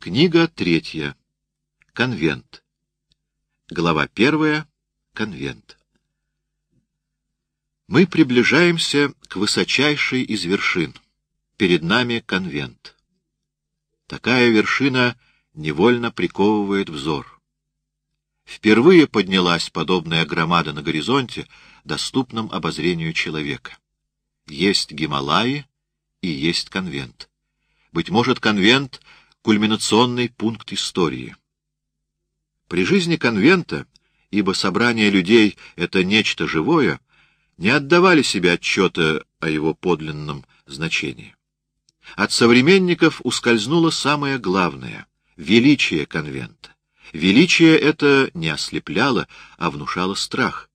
Книга третья. Конвент. Глава первая. Конвент. Мы приближаемся к высочайшей из вершин. Перед нами конвент. Такая вершина невольно приковывает взор. Впервые поднялась подобная громада на горизонте, доступном обозрению человека. Есть Гималаи и есть конвент. Быть может, конвент — кульминационный пункт истории. При жизни конвента, ибо собрание людей — это нечто живое, не отдавали себе отчета о его подлинном значении. От современников ускользнуло самое главное — величие конвента. Величие это не ослепляло, а внушало страх.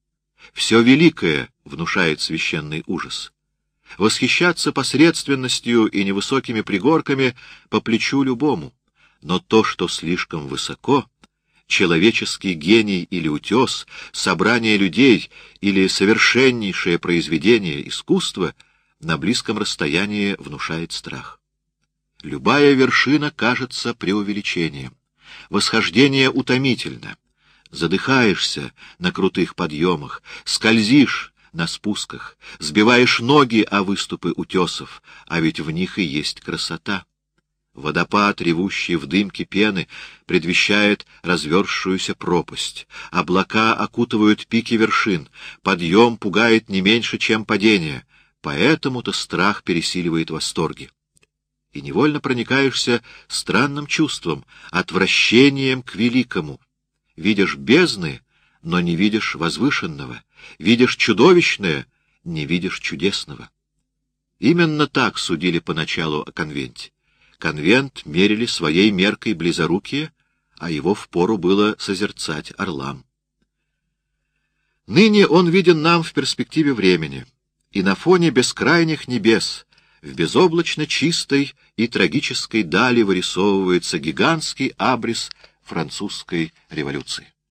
Все великое внушает священный ужас. Восхищаться посредственностью и невысокими пригорками по плечу любому. Но то, что слишком высоко, человеческий гений или утес, собрание людей или совершеннейшее произведение искусства, на близком расстоянии внушает страх. Любая вершина кажется преувеличением. Восхождение утомительно. Задыхаешься на крутых подъемах, скользишь, на спусках, сбиваешь ноги о выступы утесов, а ведь в них и есть красота. Водопад, ревущий в дымке пены, предвещает разверзшуюся пропасть. Облака окутывают пики вершин, подъем пугает не меньше, чем падение, поэтому-то страх пересиливает восторги. И невольно проникаешься странным чувством, отвращением к великому. Видишь бездны, но не видишь возвышенного, видишь чудовищное, не видишь чудесного. Именно так судили поначалу о конвенте. Конвент мерили своей меркой близорукие, а его впору было созерцать орлам. Ныне он виден нам в перспективе времени, и на фоне бескрайних небес, в безоблачно чистой и трагической дали вырисовывается гигантский абрис французской революции.